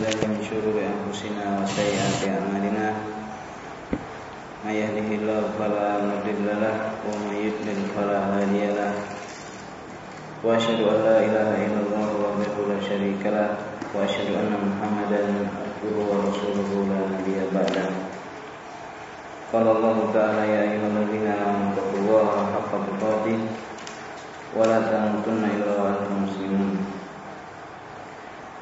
بالله من شرور أنفسنا وسيئات أعمالنا من يهده الله فلا مضل له ومن يضلل فلا هادي له وأشهد أن لا إله إلا الله وحده لا شريك له وأشهد أن محمدا عبده ورسوله لا نبي بعده قال الله تعالى يا أيها الذين آمنوا اتقوا الله حق تقاته ولا تموتن إلا وأنتم مسلمون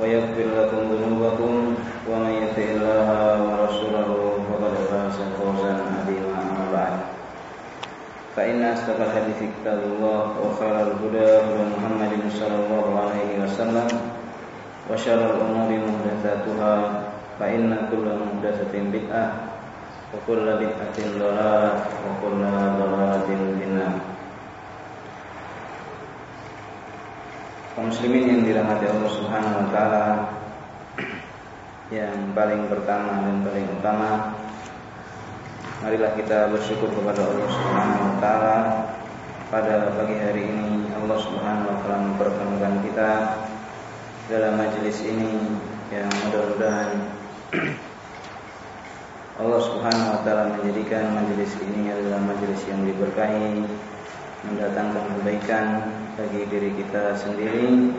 ويغفر لكم ذنوبكم ومن يطع الله ورسوله فقد فاز فوزا عظيما أما بعد فإن أصدق الحديث كتاب الله وخير الهدى هدى محمد صلى الله عليه وسلم وشر الأمور محدثاتها فإن كل محدثة بدعة وكل بدعة ضلالة وكل ضلالة في النار kaum muslimin yang dirahmati Allah Subhanahu wa taala yang paling pertama dan paling utama marilah kita bersyukur kepada Allah Subhanahu wa taala. Pada pagi hari ini Allah Subhanahu wa taala mempertemukan kita dalam majelis ini yang mudah-mudahan Allah Subhanahu wa taala menjadikan majelis ini adalah majelis yang diberkahi mendatangkan kebaikan bagi diri kita sendiri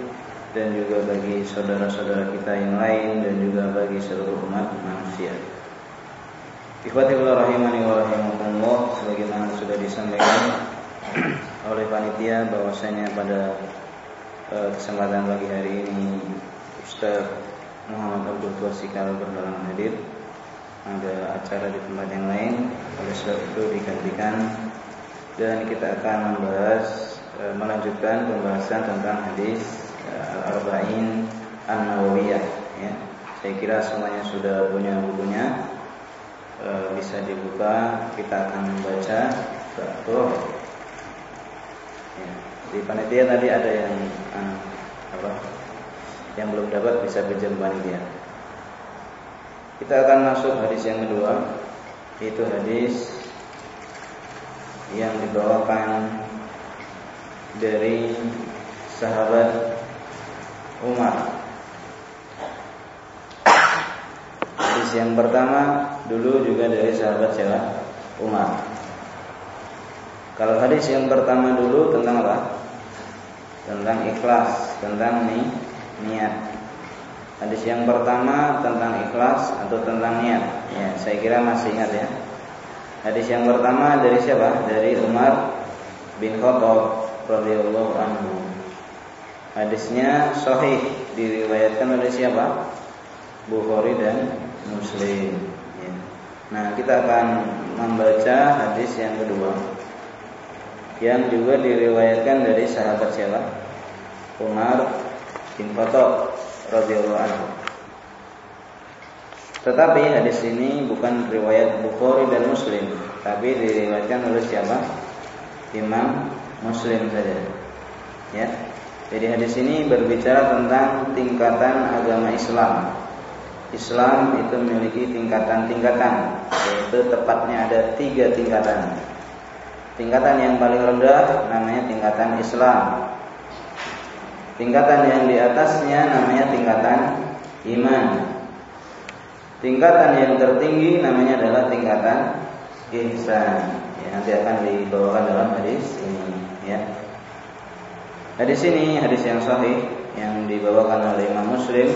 dan juga bagi saudara-saudara kita yang lain dan juga bagi seluruh umat manusia. Ikhwatillah rahimani wa rahimakumullah sebagaimana sudah disampaikan oleh panitia bahwasanya pada uh, kesempatan pagi hari ini Ustaz Muhammad Abdul Tuasikal berhalangan hadir ada acara di tempat yang lain oleh sebab itu digantikan dan kita akan membahas melanjutkan pembahasan tentang hadis e, Al-Arba'in An-Nawawiyah ya. Saya kira semuanya sudah punya bukunya e, bisa dibuka kita akan membaca Betul ya. Di panitia tadi ada yang uh, apa? Yang belum dapat bisa pinjam panitia. Kita akan masuk hadis yang kedua Yaitu hadis Yang dibawakan Dari Sahabat Umar Hadis yang pertama Dulu juga dari sahabat siapa? Umar Kalau hadis yang pertama dulu tentang apa? Tentang ikhlas Tentang nih niat Hadis yang pertama tentang ikhlas atau tentang niat. Ya, saya kira masih ingat ya. Hadis yang pertama dari siapa? Dari Umar bin Khattab radhiyallahu anhu. Hadisnya sahih diriwayatkan oleh siapa? Bukhari dan Muslim. Ya. Nah, kita akan membaca hadis yang kedua yang juga diriwayatkan dari sahabat siapa? Umar bin Khattab radhiyallahu anhu. Tetapi hadis ini bukan riwayat Bukhari dan Muslim, tapi diriwayatkan oleh siapa? Imam Muslim saja. Ya. Jadi hadis ini berbicara tentang tingkatan agama Islam. Islam itu memiliki tingkatan-tingkatan, yaitu tepatnya ada tiga tingkatan. Tingkatan yang paling rendah namanya tingkatan Islam. Tingkatan yang di atasnya namanya tingkatan iman. Tingkatan yang tertinggi namanya adalah tingkatan ihsan. Ya, nanti akan dibawakan dalam hadis ini, ya. Hadis ini hadis yang sahih yang dibawakan oleh Imam Muslim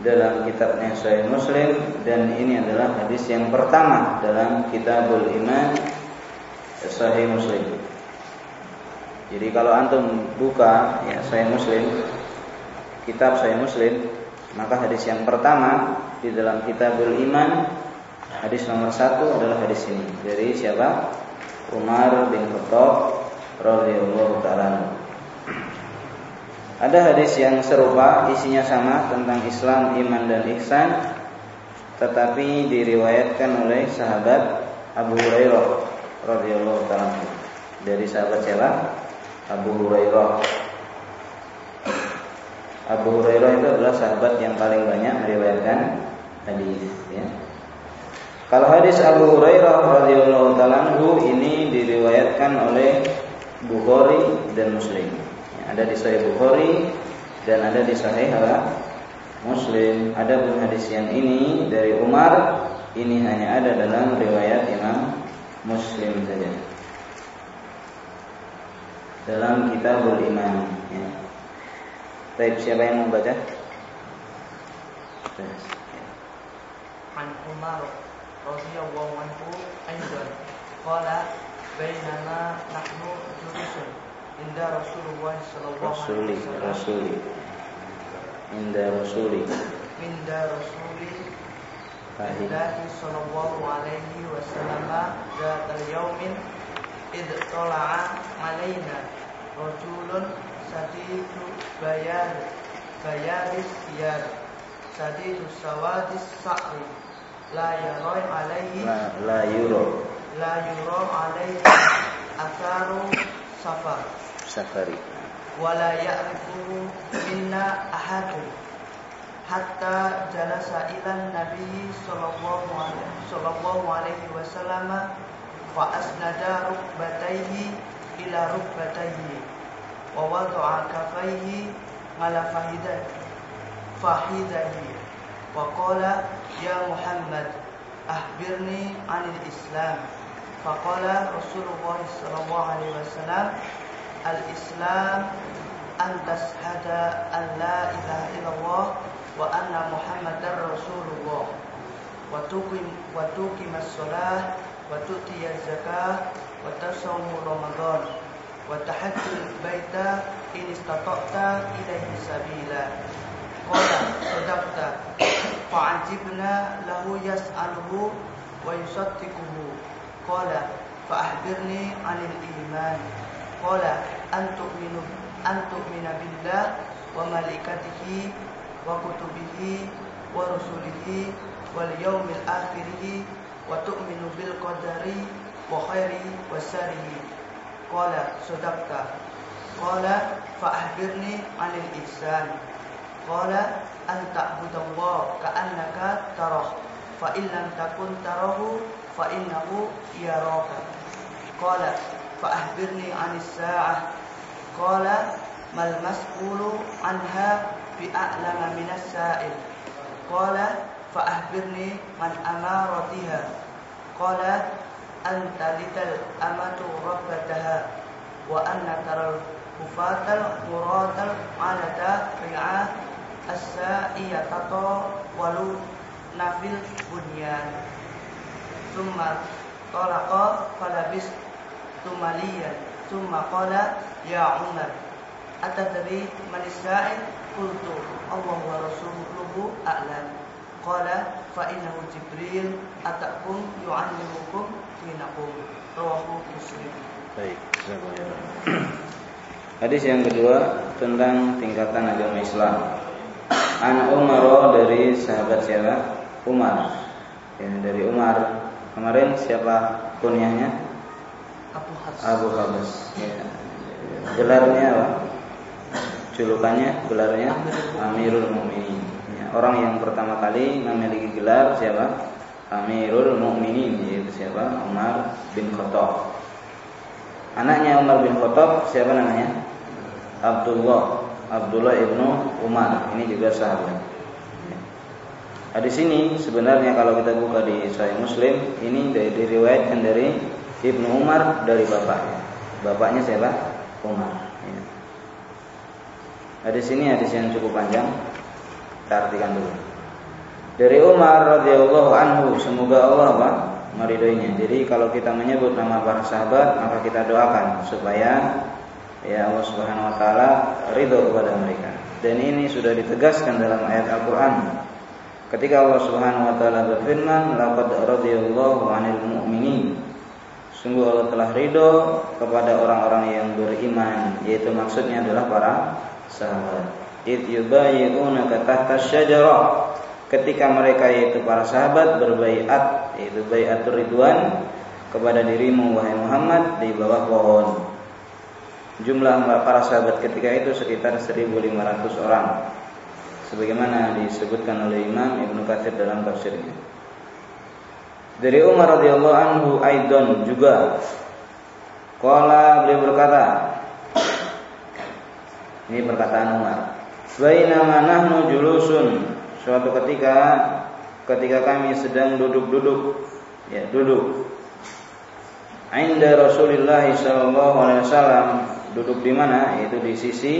dalam kitabnya Sahih Muslim dan ini adalah hadis yang pertama dalam Kitabul Iman Sahih Muslim. Jadi kalau antum buka ya saya Muslim, kitab saya Muslim, maka hadis yang pertama di dalam Kitabul Iman hadis nomor satu adalah hadis ini dari siapa? Umar bin Khattab radhiyallahu taala. Ada hadis yang serupa, isinya sama tentang Islam, iman dan ihsan. tetapi diriwayatkan oleh sahabat Abu Hurairah radhiyallahu taala dari sahabat siapa? Abu Hurairah. Abu Hurairah itu adalah sahabat yang paling banyak meriwayatkan hadis ya. Kalau hadis Abu Hurairah radhiyallahu taala ini diriwayatkan oleh Bukhari dan Muslim. Ya, ada di Sahih Bukhari dan ada di Sahih Muslim. Ada pun hadis yang ini dari Umar ini hanya ada dalam riwayat Imam Muslim saja. Dalam Kitabul Iman. Ya. Baik, siapa yang membaca? An Umar radhiyallahu bainana nahnu julusun inda Rasulullah sallallahu alaihi wasallam. Rasuli. Inda Rasuli. Inda Rasuli. Allah sallallahu alaihi wasallam zatal yaumin id tala'a alaina rajulun sadidu bayan bayadis siyar sadidu sawadis sa'ri. La yaroi alaihi la, la yuro la yuro alaihi atharu safar. Safari. Wala ya'rifuhu minna ahadun. Hatta jalasa ila nabi sallallahu alaihi sallallahu alaihi wasallam fa asnada rukbatayhi ila rukbatayhi wa wada'a kafayhi ala fahidah fahidahi wa qala ya Muhammad ahbirni anil Islam faqala Rasulullah sallallahu alaihi wasallam al-Islam an tashhada an la ilaha illallah wa anna Muhammadar Rasulullah wa tuqim wa tuqimas shalah wa tu'tiyaz zakah wa tasawmu ramadan wa tahajjul baita in istata'ta ilaihi sabila qala sadaqta fa'ajibna lahu yas'aluhu wa yusaddiquhu qala fa'ahbirni 'anil iman. Qala an tu'minu an tu'mina billah wa malaikatihi wa kutubihi wa rusulihi wal yaumil akhirih wa tu'minu bil qadari wa khairi wa sarihi qala sadaqta qala fa'ahbirni 'anil ihsan. Qala an ta'budallaha ka'annaka tarah fa in lam takun tarahu fa innahu yaraka. Qala fa ahbirni 'anis sa'ah. Qala mal mas'ulu anha bi a'lama minas sa'il. Qala fa ahbirni man amaratiha. Qala anta lidal amatu rabbataha. Wa anna taral kufatal muratal alata summa talaqa falabis tumaliyan summa qala ya Umar atadri man qultu Allah wa rasuluhu a'lam qala fa innahu jibril atakum yu'allimukum dinakum rawahu muslim baik Hadis yang kedua tentang tingkatan agama Islam. An Umar dari sahabat siapa? Umar. Ya, dari Umar. Kemarin siapa kunyahnya? Abu Habs Abu Habs. Ya. Gelarnya apa? Julukannya, gelarnya Amirul Mukminin. Ya, orang yang pertama kali memiliki gelar siapa? Amirul Mukminin yaitu siapa? Umar bin Khattab. Anaknya Umar bin Khattab siapa namanya? Abdullah Abdullah ibnu Umar ini juga sahabat. Nah, di sini sebenarnya kalau kita buka di Sahih Muslim ini diriwayatkan dari ibnu Umar dari bapaknya. Bapaknya siapa? Umar. Ya. Nah, di sini hadis yang cukup panjang. Kita artikan dulu. Dari Umar radhiyallahu anhu, semoga Allah apa? meridhoinya. Jadi kalau kita menyebut nama para sahabat, maka kita doakan supaya ya Allah Subhanahu wa taala ridho kepada mereka. Dan ini sudah ditegaskan dalam ayat Al-Qur'an. Ketika Allah Subhanahu wa taala berfirman, "Laqad radhiyallahu 'anil mu'minin." Sungguh Allah telah ridho kepada orang-orang yang beriman, yaitu maksudnya adalah para sahabat. Id yubayyi'unaka tahta syajarah. ketika mereka yaitu para sahabat berbaiat yaitu baiatur ridwan kepada dirimu wahai Muhammad di bawah pohon. Jumlah para sahabat ketika itu sekitar 1500 orang. Sebagaimana disebutkan oleh Imam Ibnu Katsir dalam tafsirnya. Dari Umar radhiyallahu anhu aidon juga Kala beliau berkata Ini perkataan Umar Bainama nahnu julusun Suatu ketika Ketika kami sedang duduk-duduk Ya duduk Ainda Rasulullah sallallahu alaihi wasallam duduk di mana? Yaitu di sisi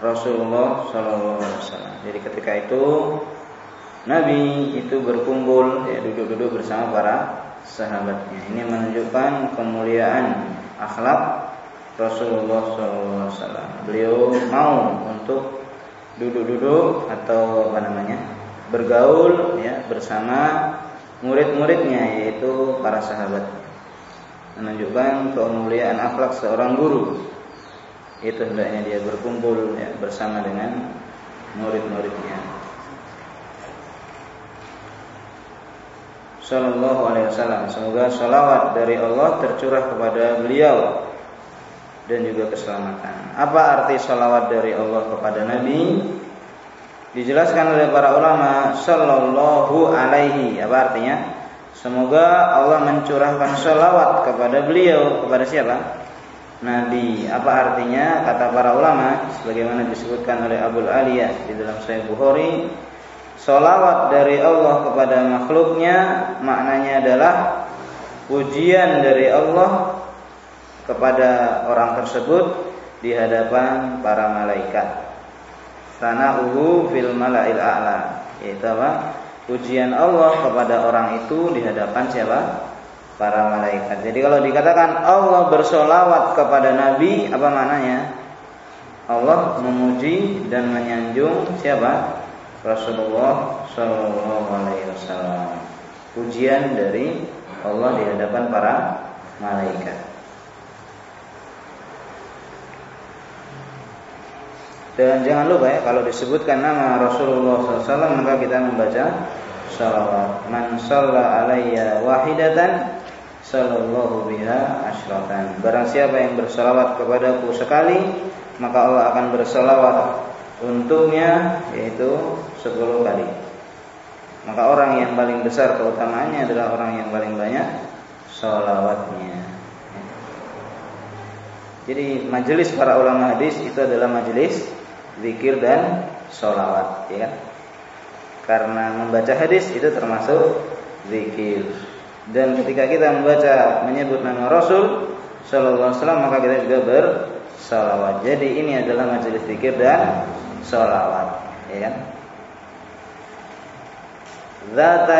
Rasulullah sallallahu alaihi wasallam. Jadi ketika itu Nabi itu berkumpul ya duduk-duduk bersama para sahabatnya. Ini menunjukkan kemuliaan akhlak Rasulullah SAW. Beliau mau untuk duduk-duduk atau apa namanya bergaul ya bersama murid-muridnya yaitu para sahabat menunjukkan kemuliaan akhlak seorang guru itu hendaknya dia berkumpul ya, bersama dengan murid-muridnya. Sallallahu alaihi wasallam. Semoga salawat dari Allah tercurah kepada beliau dan juga keselamatan. Apa arti salawat dari Allah kepada Nabi? Dijelaskan oleh para ulama sallallahu alaihi. Apa artinya? Semoga Allah mencurahkan sholawat kepada beliau. Kepada siapa? Nabi. Apa artinya? Kata para ulama, sebagaimana disebutkan oleh Abu Aliyah di dalam Sahih Bukhari, sholawat dari Allah kepada makhluknya maknanya adalah pujian dari Allah kepada orang tersebut di hadapan para malaikat. Sana'uhu fil mala'il a'la. Yaitu apa? pujian Allah kepada orang itu di hadapan siapa? Para malaikat. Jadi kalau dikatakan Allah bersolawat kepada Nabi, apa maknanya? Allah memuji dan menyanjung siapa? Rasulullah Shallallahu Alaihi Wasallam. Pujian dari Allah di hadapan para malaikat. Dan jangan lupa ya kalau disebutkan nama Rasulullah SAW maka kita membaca salawat. Man shalla alayya wahidatan sallallahu biha asyratan. Barang siapa yang bersalawat kepadaku sekali, maka Allah akan bersalawat untuknya yaitu 10 kali. Maka orang yang paling besar keutamaannya adalah orang yang paling banyak salawatnya. Jadi majelis para ulama hadis itu adalah majelis zikir dan sholawat ya kan karena membaca hadis itu termasuk zikir dan ketika kita membaca menyebut nama Rasul Shallallahu Alaihi Wasallam maka kita juga bersalawat. Jadi ini adalah majelis zikir dan sholawat. Ya kan?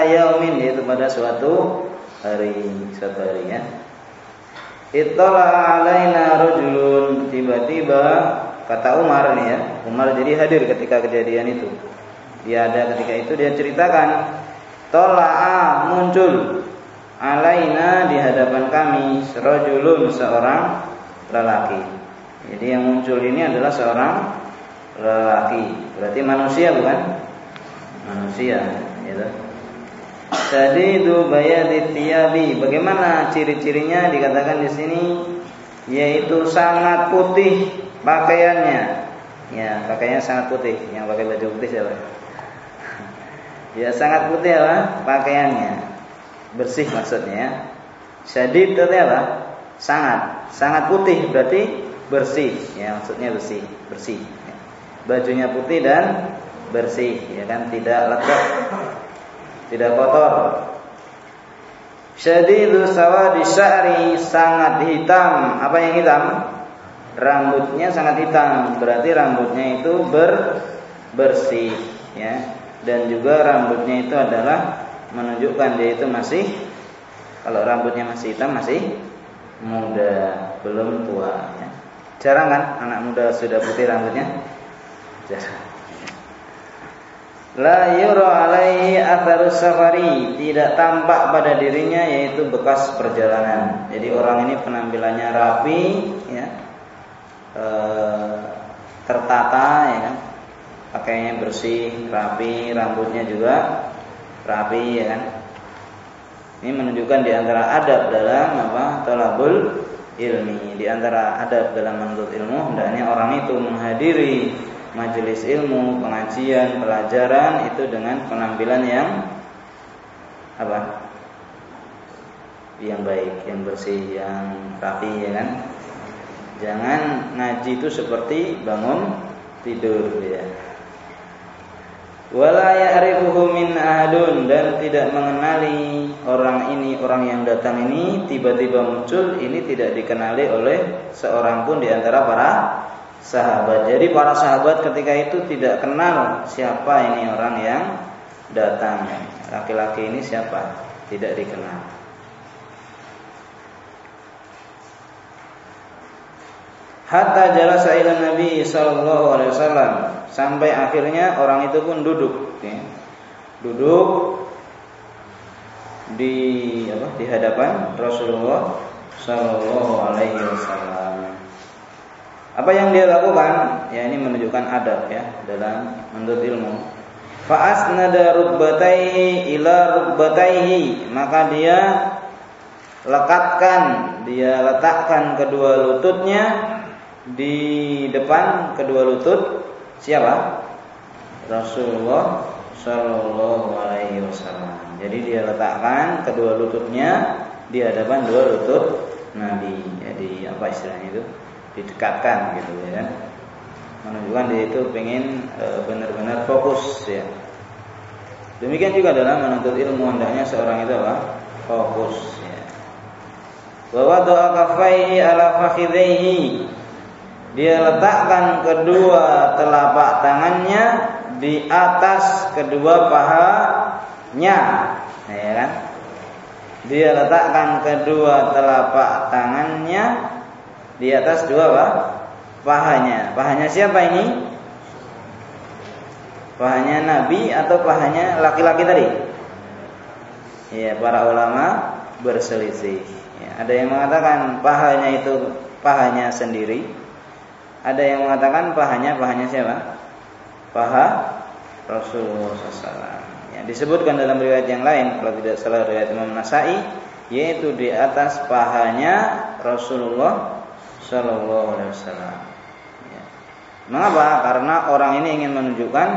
Yaumin yaitu pada suatu hari suatu hari ya. Ittala alaina rajulun tiba-tiba Kata Umar nih ya, Umar jadi hadir ketika kejadian itu. Dia ada ketika itu dia ceritakan, tola'a muncul alaina di hadapan kami serojulun seorang lelaki. Jadi yang muncul ini adalah seorang lelaki. Berarti manusia bukan? Manusia, gitu. Jadi itu bayat tiyabi. Bagaimana ciri-cirinya dikatakan di sini yaitu sangat putih pakaiannya ya pakaiannya sangat putih yang pakai baju putih siapa ya sangat putih apa pakaiannya bersih maksudnya. Syadid itu apa? Sangat. Sangat putih berarti bersih. Ya maksudnya bersih bersih. Ya. bajunya putih dan bersih ya kan? Tidak lecek tidak kotor. Syadidu sawadi sya'ri sangat hitam. Apa yang hitam? Rambutnya sangat hitam, berarti rambutnya itu ber bersih ya. Dan juga rambutnya itu adalah menunjukkan dia itu masih kalau rambutnya masih hitam masih muda, belum tua ya. Jarang kan anak muda sudah putih rambutnya? Jarang. La yura alaihi atharus safari Tidak tampak pada dirinya yaitu bekas perjalanan Jadi orang ini penampilannya rapi ya, e, tertata ya kan pakaiannya bersih, rapi, rambutnya juga rapi ya kan. Ini menunjukkan di antara adab dalam apa? Tolabul ilmi. Di antara adab dalam menuntut ilmu hendaknya orang itu menghadiri majelis ilmu, pengajian, pelajaran itu dengan penampilan yang apa? Yang baik, yang bersih, yang rapi ya kan. Jangan ngaji itu seperti bangun tidur ya wala ya'rifuhu min ahadun dan tidak mengenali orang ini orang yang datang ini tiba-tiba muncul ini tidak dikenali oleh seorang pun di antara para sahabat. Jadi para sahabat ketika itu tidak kenal siapa ini orang yang datang. Laki-laki ini siapa? Tidak dikenal. Hatta jalasa ila Nabi sallallahu alaihi wasallam sampai akhirnya orang itu pun duduk ya. Duduk di apa di hadapan Rasulullah sallallahu alaihi wasallam. Apa yang dia lakukan? Ya ini menunjukkan adab ya dalam menuntut ilmu. Fa asnada rukbataihi ila rukbataihi, maka dia lekatkan, dia letakkan kedua lututnya di depan kedua lutut siapa? Rasulullah Shallallahu Alaihi Wasallam. Jadi dia letakkan kedua lututnya di hadapan dua lutut Nabi. Jadi apa istilahnya itu? Didekatkan gitu ya kan? Menunjukkan dia itu pengen e, benar-benar fokus ya. Demikian juga dalam menuntut ilmu hendaknya seorang itu apa? Fokus ya. Wa doa kafaihi ala fakhidaihi dia letakkan kedua telapak tangannya di atas kedua pahanya. Ya kan? Dia letakkan kedua telapak tangannya di atas dua apa? pahanya. Pahanya siapa ini? Pahanya nabi atau pahanya laki-laki tadi? Ya para ulama berselisih. Ya, ada yang mengatakan pahanya itu pahanya sendiri ada yang mengatakan pahanya pahanya siapa? Paha Rasulullah SAW. Ya, disebutkan dalam riwayat yang lain, kalau tidak salah riwayat Imam Nasai, yaitu di atas pahanya Rasulullah Shallallahu. Ya. Mengapa? Karena orang ini ingin menunjukkan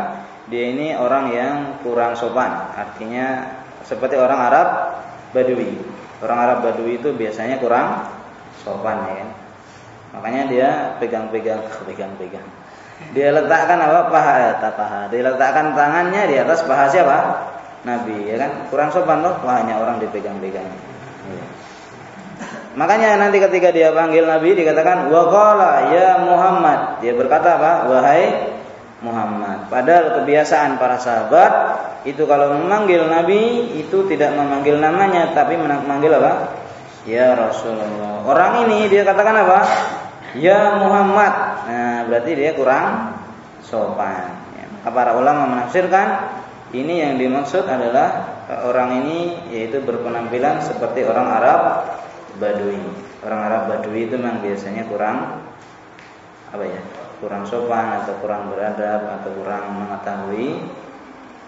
dia ini orang yang kurang sopan. Artinya seperti orang Arab Badui. Orang Arab Badui itu biasanya kurang sopan ya kan? Makanya dia pegang-pegang, pegang-pegang. Dia letakkan apa paha, eh, paha. Dia letakkan tangannya di atas paha siapa? Nabi, ya kan? Kurang sopan loh pahanya orang dipegang-pegang. Ya. Makanya nanti ketika dia panggil Nabi dikatakan waqala ya Muhammad. Dia berkata apa? Wahai Muhammad. Padahal kebiasaan para sahabat itu kalau memanggil Nabi itu tidak memanggil namanya tapi memanggil apa? Ya Rasulullah. Orang ini dia katakan apa? Ya Muhammad. Nah, berarti dia kurang sopan. Ya, maka para ulama menafsirkan ini yang dimaksud adalah orang ini yaitu berpenampilan seperti orang Arab Badui. Orang Arab Badui itu memang biasanya kurang apa ya? Kurang sopan atau kurang beradab atau kurang mengetahui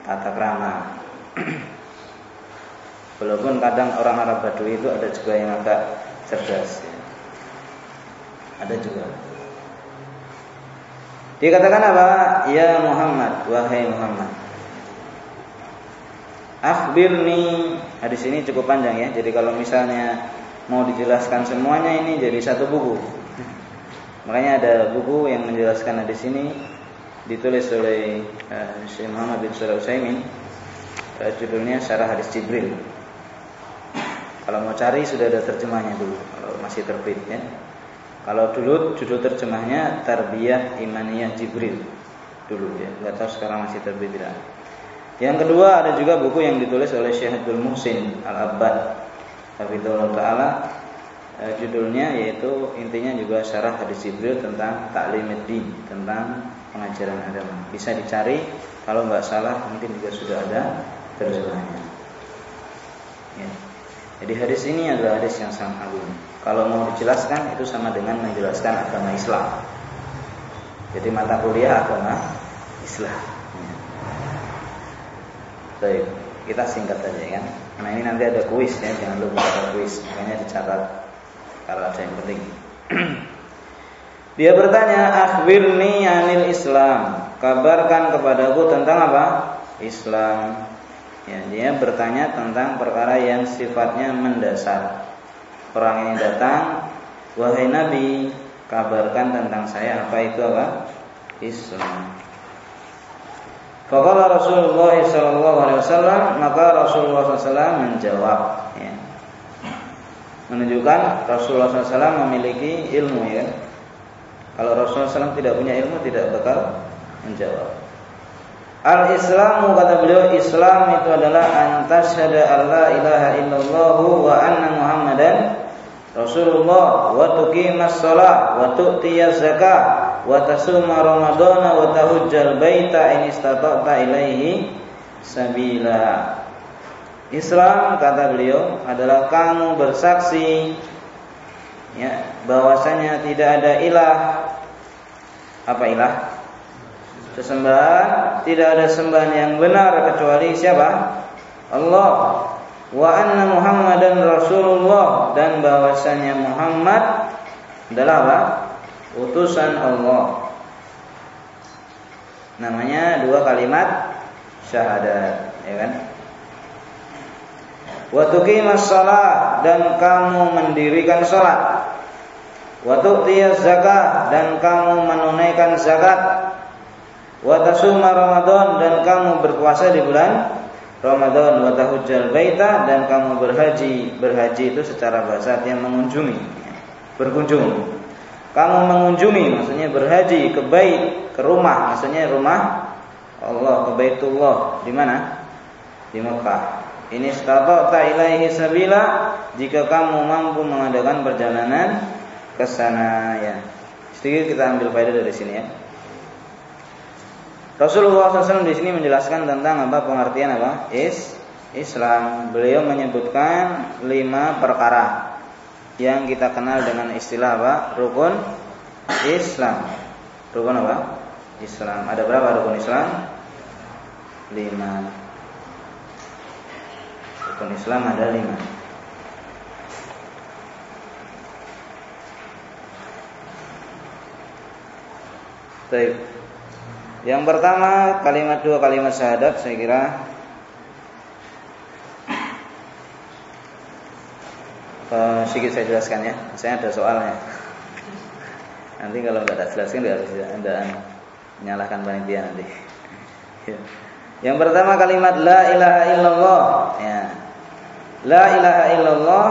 tata krama. Walaupun kadang orang Arab Badui itu ada juga yang agak cerdas. Ada juga. Dikatakan apa? Ya Muhammad, wahai Muhammad. Akhbirni. Hadis ini cukup panjang ya. Jadi kalau misalnya mau dijelaskan semuanya ini jadi satu buku. Makanya ada buku yang menjelaskan hadis ini Ditulis oleh uh, Syekh Muhammad bin Surah Usaimin uh, Judulnya Syarah Hadis Jibril. Kalau mau cari sudah ada terjemahnya dulu masih terbit ya. Kalau dulu judul terjemahnya Tarbiyah Imaniyah Jibril dulu ya. Enggak tahu sekarang masih terbit tidak. Yang kedua ada juga buku yang ditulis oleh Syekh Abdul Muhsin Al-Abbad Hafizullah Ta'ala e, Judulnya yaitu intinya juga syarah hadis Jibril tentang taklim din Tentang pengajaran agama Bisa dicari kalau nggak salah mungkin juga sudah ada terjemahnya ya. Jadi hadis ini adalah hadis yang sangat agung. Kalau mau dijelaskan itu sama dengan menjelaskan agama Islam. Jadi mata kuliah agama Islam. Baik, kita singkat saja kan. Nah ini nanti ada kuis ya, jangan lupa ada kuis, makanya dicatat kalau ada yang penting. Dia bertanya, akhbirni anil Islam. Kabarkan kepadaku tentang apa? Islam. Ya, dia bertanya tentang perkara yang sifatnya mendasar. Orang ini datang, wahai Nabi, kabarkan tentang saya apa itu apa? Islam. Fakala Rasulullah Sallallahu Alaihi Wasallam maka Rasulullah SAW menjawab. Ya. Menunjukkan Rasulullah SAW memiliki ilmu ya. Kalau Rasulullah SAW tidak punya ilmu tidak bakal menjawab. Al-Islamu kata beliau Islam itu adalah antasyhada alla ilaha illallah wa anna Muhammadan Rasulullah. Wa tuqimas shalah wa tu'tiyaz zakah wa tasuma ramadhana wa tahujjal baita in istata'ta ilaihi sabila. Islam kata beliau adalah kamu bersaksi ya bahwasanya tidak ada ilah. Apa ilah sesembahan tidak ada sembahan yang benar kecuali siapa? Allah. Wa anna Muhammadan Rasulullah dan bahwasanya Muhammad adalah apa? Utusan Allah. Namanya dua kalimat syahadat, ya kan? Wa tuqimas shalah dan kamu mendirikan salat. Wa tu'tiyaz zakah dan kamu menunaikan zakat wa tasuma Ramadan dan kamu berpuasa di bulan Ramadan wa tahujjal baita dan kamu berhaji. Berhaji itu secara bahasa artinya mengunjungi, berkunjung. Kamu mengunjungi maksudnya berhaji ke bait, ke rumah, maksudnya rumah Allah, ke Baitullah. Di mana? Di Mekah. Ini stata'ta ilaihi sabila jika kamu mampu mengadakan perjalanan ke sana ya. Sedikit kita ambil faedah dari sini ya. Rasulullah SAW di sini menjelaskan tentang apa pengertian apa is Islam. Beliau menyebutkan lima perkara yang kita kenal dengan istilah apa rukun Islam. Rukun apa? Islam. Ada berapa rukun Islam? Lima. Rukun Islam ada lima. Baik. Yang pertama kalimat dua kalimat syahadat saya kira uh, sedikit saya jelaskan ya. Saya ada soalnya. Nanti kalau nggak ada jelaskan nggak bisa anda menyalahkan panitia nanti. Yang pertama kalimat la ilaha illallah ya. La ilaha illallah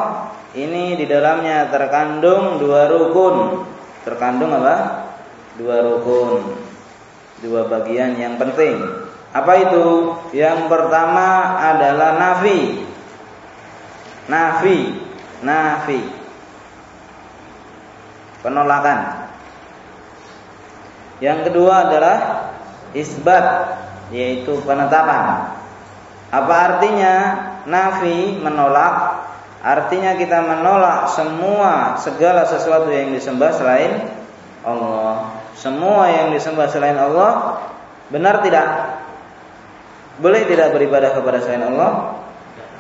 ini di dalamnya terkandung dua rukun. Terkandung apa? Dua rukun dua bagian yang penting. Apa itu? Yang pertama adalah nafi. Nafi, nafi. Penolakan. Yang kedua adalah isbat, yaitu penetapan. Apa artinya? Nafi menolak Artinya kita menolak semua segala sesuatu yang disembah selain Allah. Semua yang disembah selain Allah benar tidak? Boleh tidak beribadah kepada selain Allah?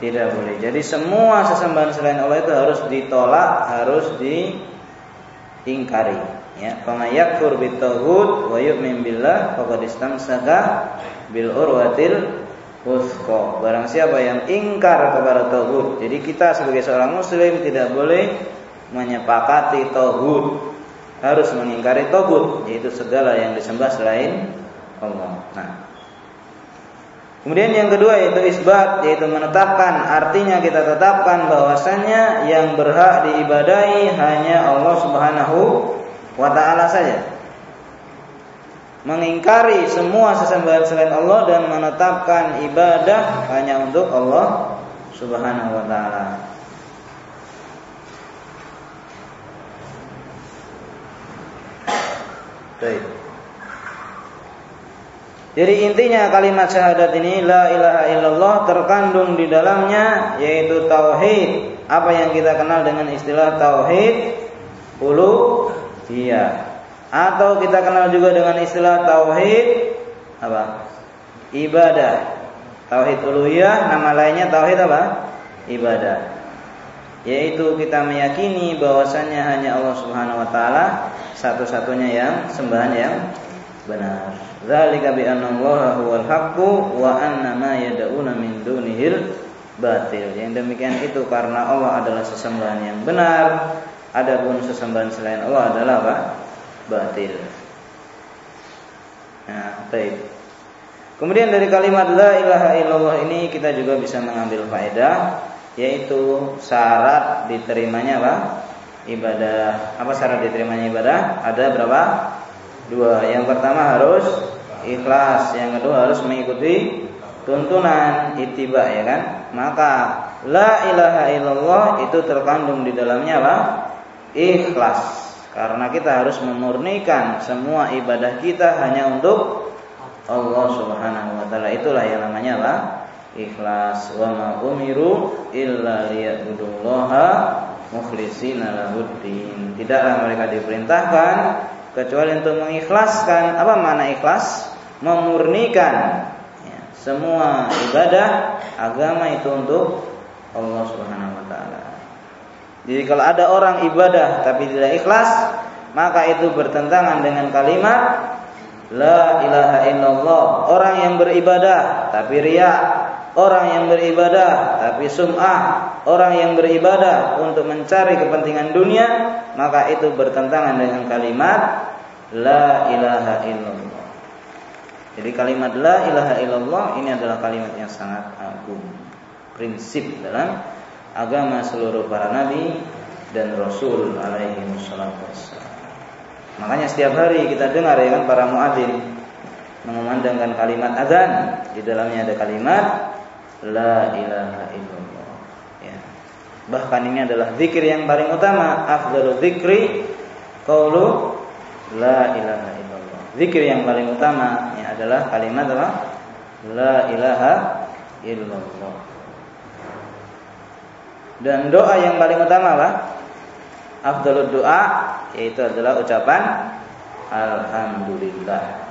Tidak boleh. Jadi semua sesembahan selain Allah itu harus ditolak, harus diingkari. Ya, fama yakfur bitaghut wa yu'min billah faqad istamsaka bil urwatil wuthqa. Barang siapa yang ingkar kepada tauhid. Jadi kita sebagai seorang muslim tidak boleh menyepakati tauhid harus mengingkari togut yaitu segala yang disembah selain Allah. Nah, kemudian yang kedua yaitu isbat yaitu menetapkan artinya kita tetapkan bahwasannya yang berhak diibadahi hanya Allah Subhanahu wa taala saja. Mengingkari semua sesembahan selain Allah dan menetapkan ibadah hanya untuk Allah Subhanahu wa taala. Jadi intinya kalimat syahadat ini la ilaha illallah terkandung di dalamnya yaitu tauhid. Apa yang kita kenal dengan istilah tauhid uluhiyah atau kita kenal juga dengan istilah tauhid apa? Ibadah. Tauhid uluhiyah nama lainnya tauhid apa? Ibadah. Yaitu kita meyakini bahwasannya hanya Allah Subhanahu wa taala satu-satunya yang sembahan yang benar. Dzalika bi anna Allah huwal haqqu wa anna ma yad'una min dunihil batil. Yang demikian itu karena Allah adalah sesembahan yang benar, adapun sesembahan selain Allah adalah apa? Batil. Nah, baik. Kemudian dari kalimat la ilaha illallah ini kita juga bisa mengambil faedah yaitu syarat diterimanya apa? Ibadah. Apa syarat diterimanya ibadah? Ada berapa? Dua. Yang pertama harus ikhlas, yang kedua harus mengikuti tuntunan itiba ya kan maka la ilaha illallah itu terkandung di dalamnya apa ikhlas karena kita harus memurnikan semua ibadah kita hanya untuk Allah Subhanahu wa taala itulah yang namanya apa ikhlas wa ma umiru illa liya'budullaha mukhlishina lahuddin tidaklah mereka diperintahkan kecuali untuk mengikhlaskan apa makna ikhlas memurnikan ya, semua ibadah agama itu untuk Allah Subhanahu wa taala. Jadi kalau ada orang ibadah tapi tidak ikhlas, maka itu bertentangan dengan kalimat la ilaha illallah. Orang yang beribadah tapi riya, orang yang beribadah tapi sum'ah, orang yang beribadah untuk mencari kepentingan dunia, maka itu bertentangan dengan kalimat la ilaha illallah. Jadi kalimat la ilaha illallah ini adalah kalimat yang sangat agung. Prinsip dalam agama seluruh para nabi dan rasul alaihi wassalatu Makanya setiap hari kita dengar ya kan para muadzin mengumandangkan kalimat azan, di dalamnya ada kalimat la ilaha illallah. Ya. Bahkan ini adalah zikir yang paling utama, afdalu dzikri qaulu la ilaha illallah. Zikir yang paling utama adalah kalimat apa? La ilaha illallah. Dan doa yang paling utama apa? Afdalud doa yaitu adalah ucapan alhamdulillah.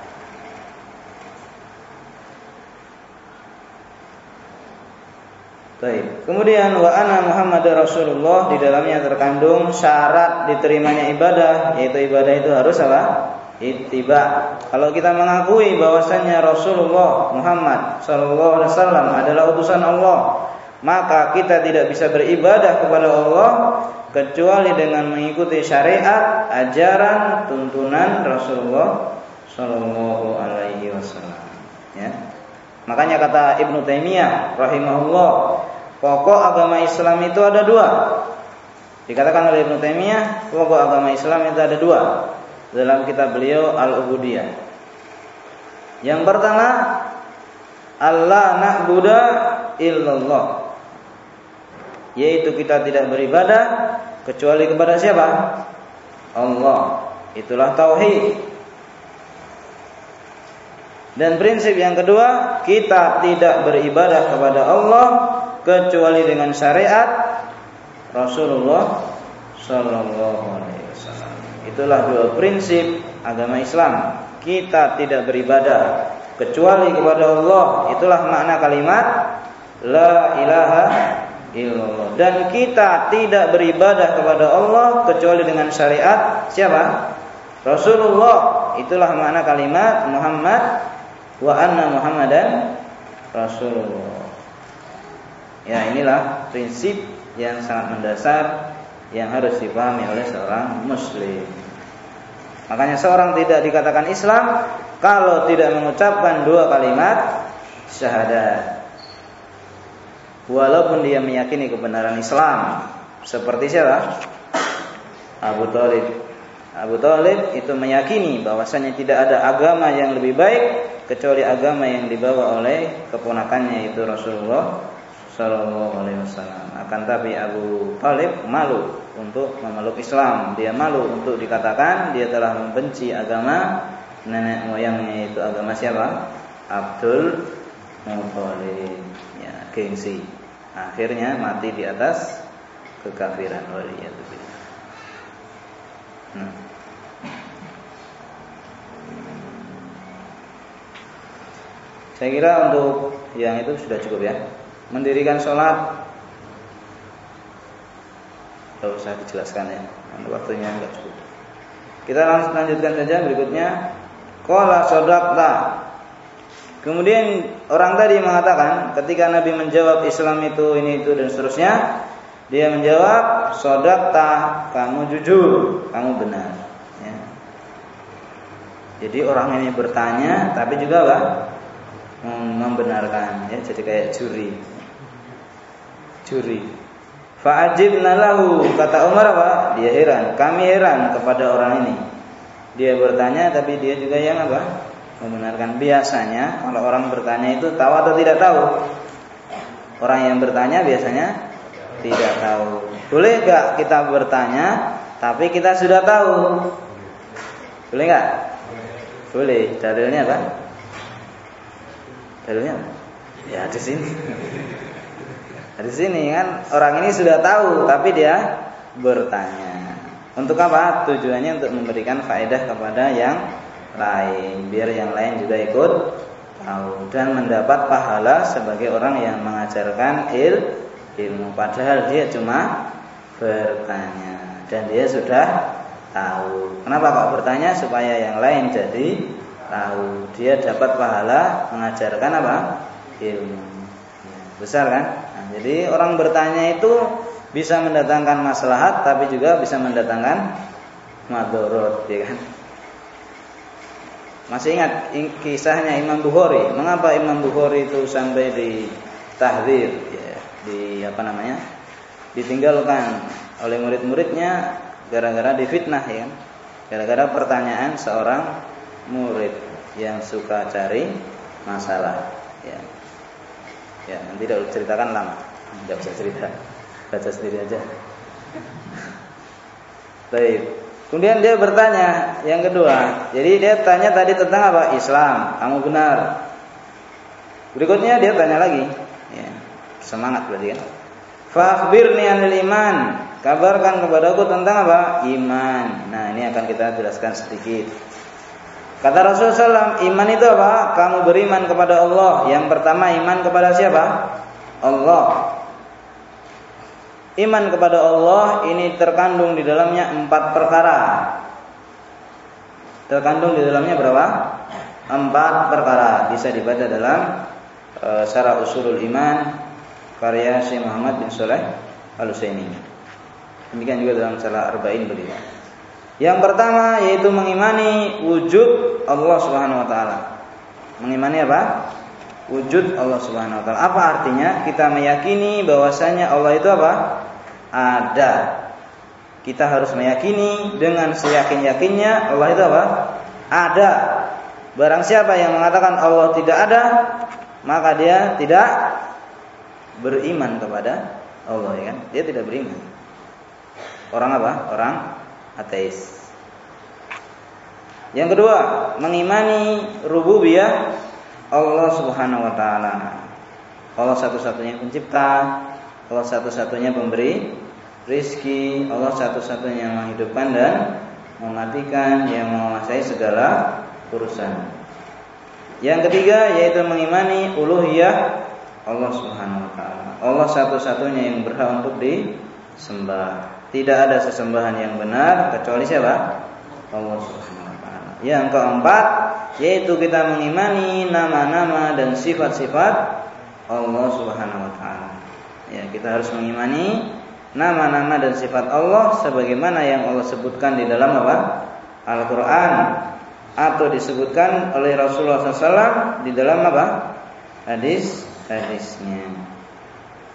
Baik. Kemudian wa ana Muhammad Rasulullah di dalamnya terkandung syarat diterimanya ibadah yaitu ibadah itu harus apa? ittiba. Kalau kita mengakui bahwasanya Rasulullah Muhammad sallallahu alaihi wasallam adalah utusan Allah, maka kita tidak bisa beribadah kepada Allah kecuali dengan mengikuti syariat, ajaran, tuntunan Rasulullah sallallahu alaihi wasallam. Ya. Makanya kata Ibnu Taimiyah rahimahullah, pokok agama Islam itu ada dua. Dikatakan oleh Ibnu Taimiyah, pokok agama Islam itu ada dua dalam kitab beliau Al-Ubudiyah. Yang pertama, Allah na'budu illallah. Yaitu kita tidak beribadah kecuali kepada siapa? Allah. Itulah tauhid. Dan prinsip yang kedua, kita tidak beribadah kepada Allah kecuali dengan syariat Rasulullah sallallahu alaihi Itulah dua prinsip agama Islam. Kita tidak beribadah kecuali kepada Allah. Itulah makna kalimat la ilaha illallah. Dan kita tidak beribadah kepada Allah kecuali dengan syariat siapa? Rasulullah. Itulah makna kalimat Muhammad wa anna Muhammadan Rasulullah. Ya, inilah prinsip yang sangat mendasar yang harus dipahami oleh seorang muslim. Makanya seorang tidak dikatakan Islam kalau tidak mengucapkan dua kalimat syahadat. Walaupun dia meyakini kebenaran Islam. Seperti siapa? Abu Talib. Abu Talib itu meyakini bahwasanya tidak ada agama yang lebih baik kecuali agama yang dibawa oleh keponakannya yaitu Rasulullah Shallallahu Alaihi Wasallam. Akan tapi Abu Talib malu untuk memeluk Islam. Dia malu untuk dikatakan dia telah membenci agama nenek moyangnya itu agama siapa? Abdul Muthalib. Ya, gengsi. Akhirnya mati di atas kekafiran. Waliyadzubillah. Hmm. Saya kira untuk yang itu sudah cukup ya. Mendirikan sholat tidak usah dijelaskan ya. Waktunya enggak cukup. Kita langsung lanjutkan saja berikutnya. Qala sodakta. Kemudian orang tadi mengatakan ketika Nabi menjawab Islam itu ini itu dan seterusnya, dia menjawab sodakta, kamu jujur, kamu benar. Ya. Jadi orang ini bertanya tapi juga apa? membenarkan ya jadi kayak juri. Juri. Fa'ajibna lahu kata Umar apa? Dia heran. Kami heran kepada orang ini. Dia bertanya tapi dia juga yang apa? Membenarkan. Biasanya kalau orang bertanya itu tahu atau tidak tahu? Orang yang bertanya biasanya tidak tahu. Boleh gak kita bertanya tapi kita sudah tahu? Boleh gak? Boleh. Dalilnya apa? Dalilnya Ya di sini. Di sini kan orang ini sudah tahu tapi dia bertanya. Untuk apa? Tujuannya untuk memberikan faedah kepada yang lain, biar yang lain juga ikut tahu dan mendapat pahala sebagai orang yang mengajarkan il ilmu padahal dia cuma bertanya dan dia sudah tahu. Kenapa kok bertanya supaya yang lain jadi tahu. Dia dapat pahala mengajarkan apa? ilmu. Besar kan? Jadi orang bertanya itu bisa mendatangkan maslahat tapi juga bisa mendatangkan madorot, ya kan? Masih ingat kisahnya Imam Bukhari? Mengapa Imam Bukhari itu sampai di tahdir, ya, di apa namanya? Ditinggalkan oleh murid-muridnya gara-gara difitnah ya kan? Gara-gara pertanyaan seorang murid yang suka cari masalah, ya. Nanti tidak ceritakan lama. Tidak usah cerita. Baca sendiri aja. Baik. Kemudian dia bertanya yang kedua. Jadi dia tanya tadi tentang apa? Islam. Kamu benar. Berikutnya dia tanya lagi. Ya. Semangat berarti kan. Fakhbirni anil iman. Kabarkan kepadaku tentang apa? Iman. Nah, ini akan kita jelaskan sedikit. Kata Rasulullah SAW, iman itu apa? Kamu beriman kepada Allah. Yang pertama iman kepada siapa? Allah. Iman kepada Allah ini terkandung di dalamnya empat perkara. Terkandung di dalamnya berapa? Empat perkara. Bisa dibaca dalam e, Syarah Usulul Iman karya Syekh Muhammad bin Soleh Al Utsaimin. Demikian juga dalam Syarah Arba'in beliau. Yang pertama yaitu mengimani wujud Allah Subhanahu wa taala. Mengimani apa? Wujud Allah Subhanahu wa taala. Apa artinya? Kita meyakini bahwasanya Allah itu apa? Ada. Kita harus meyakini dengan seyakin-yakinnya Allah itu apa? Ada. Barang siapa yang mengatakan Allah tidak ada, maka dia tidak beriman kepada Allah ya kan? Dia tidak beriman. Orang apa? Orang ateis. Yang kedua, mengimani rububiyah Allah Subhanahu wa taala. Allah satu-satunya pencipta, Allah satu-satunya pemberi rizki, Allah satu-satunya yang menghidupkan dan mematikan, yang menguasai segala urusan. Yang ketiga yaitu mengimani uluhiyah Allah Subhanahu wa taala. Allah satu-satunya yang berhak untuk disembah. Tidak ada sesembahan yang benar kecuali siapa? Allah Subhanahu wa taala. Yang keempat yaitu kita mengimani nama-nama dan sifat-sifat Allah Subhanahu wa taala. Ya, kita harus mengimani nama-nama dan sifat Allah sebagaimana yang Allah sebutkan di dalam apa? Al-Qur'an atau disebutkan oleh Rasulullah SAW di dalam apa? Hadis hadisnya.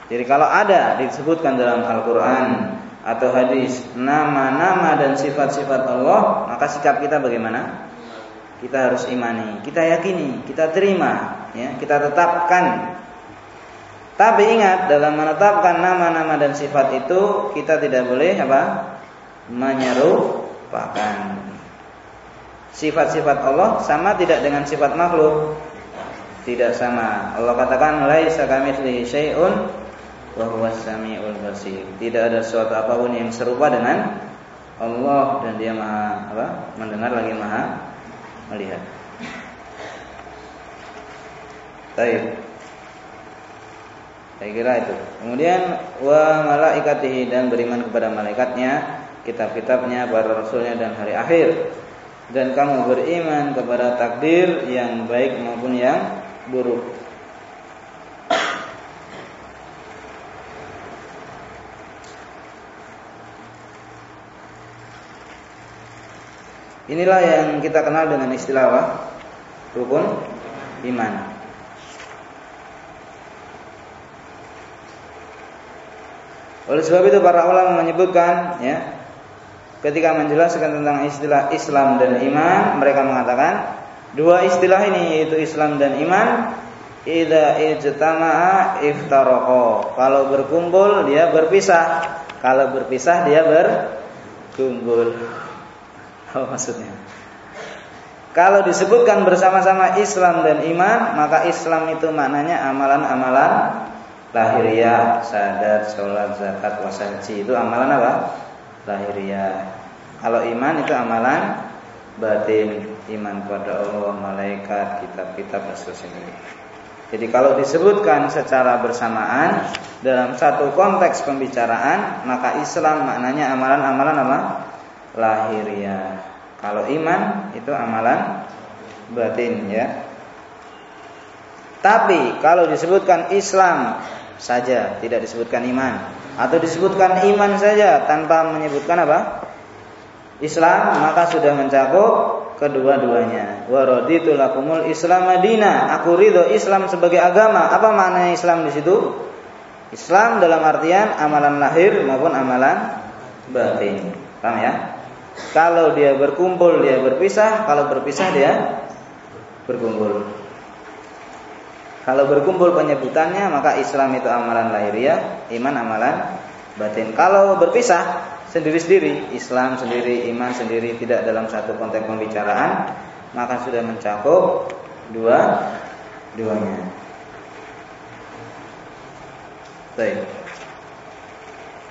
Jadi kalau ada disebutkan dalam Al-Qur'an atau hadis nama-nama dan sifat-sifat Allah, maka sikap kita bagaimana? Kita harus imani, kita yakini, kita terima, ya, kita tetapkan. Tapi ingat dalam menetapkan nama-nama dan sifat itu kita tidak boleh apa? menyerupakan. Sifat-sifat Allah sama tidak dengan sifat makhluk? Tidak sama. Allah katakan laisa kamitslihi syai'un wa samiul basir. Tidak ada sesuatu apa pun yang serupa dengan Allah dan dia maha apa? mendengar lagi maha melihat. Baik. Saya kira itu. Kemudian wa malaikatihi dan beriman kepada malaikatnya, kitab-kitabnya, para rasulnya dan hari akhir. Dan kamu beriman kepada takdir yang baik maupun yang buruk. Inilah yang kita kenal dengan istilah apa? Rukun iman. Oleh sebab itu para ulama menyebutkan ya ketika menjelaskan tentang istilah Islam dan iman mereka mengatakan dua istilah ini yaitu Islam dan iman idza ijtama'a iftaraqa kalau berkumpul dia berpisah kalau berpisah dia berkumpul apa maksudnya kalau disebutkan bersama-sama Islam dan iman maka Islam itu maknanya amalan-amalan lahiriah, sadar, sholat, zakat, puasa, haji itu amalan apa? Lahiriah. Kalau iman itu amalan batin, iman pada Allah, malaikat, kitab-kitab dan seterusnya. Jadi kalau disebutkan secara bersamaan dalam satu konteks pembicaraan, maka Islam maknanya amalan-amalan apa? Lahiriah. Kalau iman itu amalan batin ya. Tapi kalau disebutkan Islam saja, tidak disebutkan iman, atau disebutkan iman saja tanpa menyebutkan apa? Islam, maka sudah mencakup kedua-duanya. Wa raditu lakumul Islam Madinah. Aku ridho Islam sebagai agama. Apa maknanya Islam di situ? Islam dalam artian amalan lahir maupun amalan batin. Paham ya? Kalau dia berkumpul dia berpisah, kalau berpisah dia berkumpul. Kalau berkumpul penyebutannya maka Islam itu amalan lahiriah, iman amalan batin. Kalau berpisah sendiri-sendiri, Islam sendiri, iman sendiri tidak dalam satu konteks pembicaraan, maka sudah mencakup dua duanya. Baik.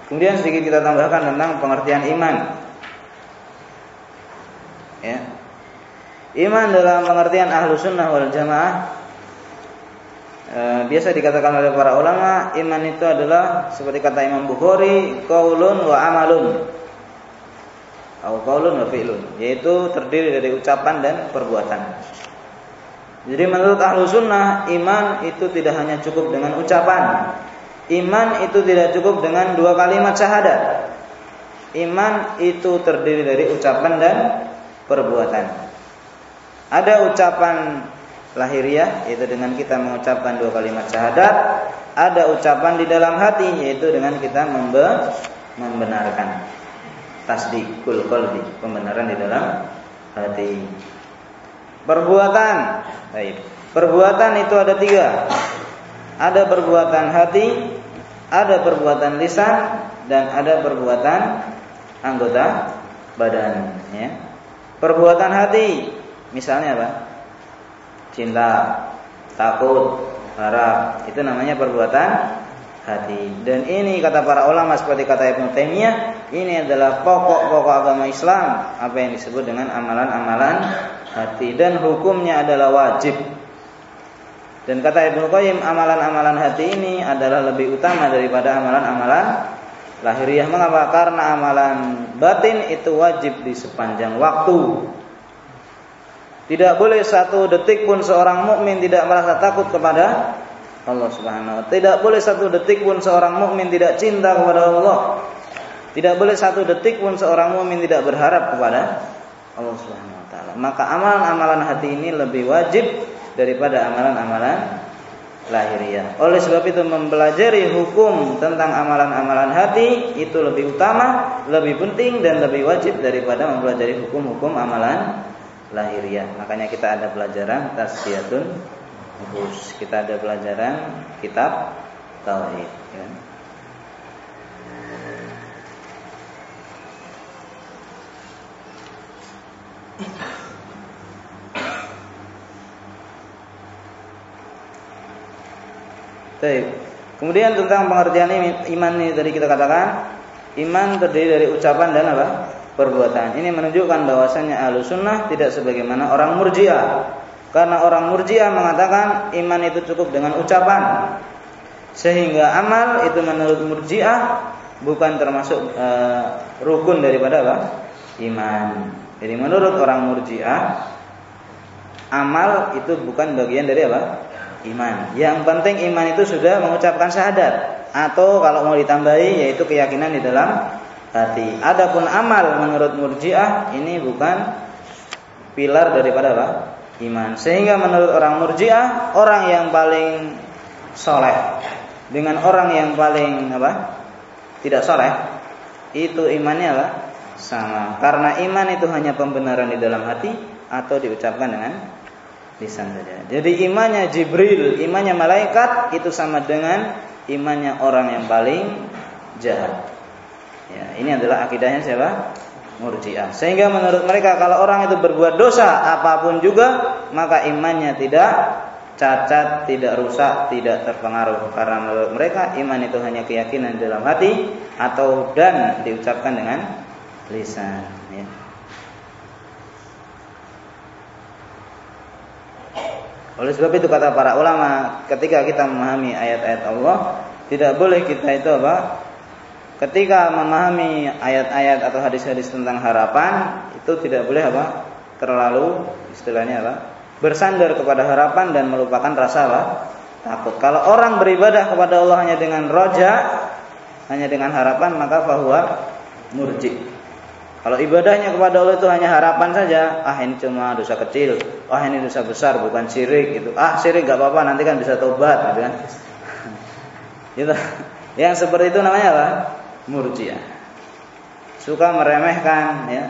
Kemudian sedikit kita tambahkan tentang pengertian iman. Ya. Iman dalam pengertian ahlu sunnah wal jamaah e, biasa dikatakan oleh para ulama iman itu adalah seperti kata Imam Bukhari qaulun wa amalun atau qaulun wa fi'lun yaitu terdiri dari ucapan dan perbuatan. Jadi menurut ahlu sunnah iman itu tidak hanya cukup dengan ucapan. Iman itu tidak cukup dengan dua kalimat syahadat. Iman itu terdiri dari ucapan dan perbuatan. Ada ucapan lahiriah yaitu dengan kita mengucapkan dua kalimat syahadat, ada ucapan di dalam hati yaitu dengan kita membe membenarkan tasdikul qalbi, pembenaran di dalam hati. Perbuatan, baik. Perbuatan itu ada tiga. Ada perbuatan hati, ada perbuatan lisan, dan ada perbuatan anggota badan. Ya. Perbuatan hati, misalnya apa? cinta, takut, harap. Itu namanya perbuatan hati. Dan ini kata para ulama seperti kata Ibnu Taimiyah, ini adalah pokok-pokok agama Islam, apa yang disebut dengan amalan-amalan hati dan hukumnya adalah wajib. Dan kata Ibnu Qayyim, amalan-amalan hati ini adalah lebih utama daripada amalan-amalan lahiriah. Mengapa? Karena amalan batin itu wajib di sepanjang waktu. Tidak boleh satu detik pun seorang mukmin tidak merasa takut kepada Allah Subhanahu Tidak boleh satu detik pun seorang mukmin tidak cinta kepada Allah. Tidak boleh satu detik pun seorang mukmin tidak berharap kepada Allah Subhanahu wa taala. Maka amalan-amalan hati ini lebih wajib daripada amalan-amalan lahiriah. Oleh sebab itu mempelajari hukum tentang amalan-amalan hati itu lebih utama, lebih penting dan lebih wajib daripada mempelajari hukum-hukum amalan lahiriah. Makanya kita ada pelajaran tasfiyatun nufus. Kita ada pelajaran kitab tauhid ya. Baik. Kemudian tentang pengertian iman ini tadi kita katakan iman terdiri dari ucapan dan apa? perbuatan. Ini menunjukkan bahwasanya ahlu sunnah tidak sebagaimana orang murjiah. Karena orang Murji'ah mengatakan iman itu cukup dengan ucapan. Sehingga amal itu menurut Murji'ah bukan termasuk e, rukun daripada apa? iman. Jadi menurut orang Murji'ah amal itu bukan bagian dari apa? Iman. Yang penting iman itu sudah mengucapkan syahadat atau kalau mau ditambahi yaitu keyakinan di dalam hati. Adapun amal menurut Murji'ah ini bukan pilar daripada apa? iman. Sehingga menurut orang Murji'ah, orang yang paling soleh dengan orang yang paling apa? tidak soleh itu imannya apa? sama. Karena iman itu hanya pembenaran di dalam hati atau diucapkan dengan lisan saja. Jadi imannya Jibril, imannya malaikat itu sama dengan imannya orang yang paling jahat. Ya, ini adalah akidahnya siapa? Murji'ah. Sehingga menurut mereka kalau orang itu berbuat dosa apa pun juga, maka imannya tidak cacat, tidak rusak, tidak terpengaruh. Karena menurut mereka iman itu hanya keyakinan dalam hati atau dan diucapkan dengan lisan. Ya. Oleh sebab itu kata para ulama, ketika kita memahami ayat-ayat Allah, tidak boleh kita itu apa? ketika memahami ayat-ayat atau hadis-hadis tentang harapan itu tidak boleh apa? Terlalu istilahnya apa? Bersandar kepada harapan dan melupakan rasa apa? Takut. Kalau orang beribadah kepada Allah hanya dengan roja hanya dengan harapan maka bahwa murji kalau ibadahnya kepada Allah itu hanya harapan saja ah ini cuma dosa kecil ah ini dosa besar bukan syirik gitu ah syirik gak apa-apa nanti kan bisa tobat gitu kan gitu yang seperti itu namanya apa Murji'ah. Suka meremehkan ya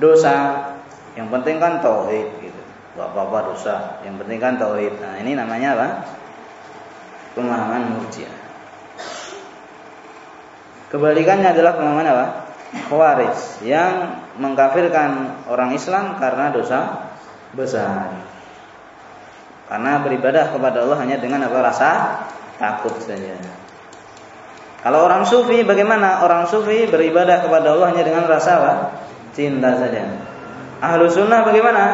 dosa. Yang penting kan tauhid gitu. Gak apa-apa dosa, yang penting kan tauhid. Nah, ini namanya apa? Pemahaman Murji'ah. Kebalikannya adalah pemahaman apa? Khawarij yang mengkafirkan orang Islam karena dosa besar. Karena beribadah kepada Allah hanya dengan apa rasa takut saja. Kalau orang sufi bagaimana? Orang sufi beribadah kepada Allah hanya dengan rasa apa? Cinta saja. Ahlu sunnah bagaimana?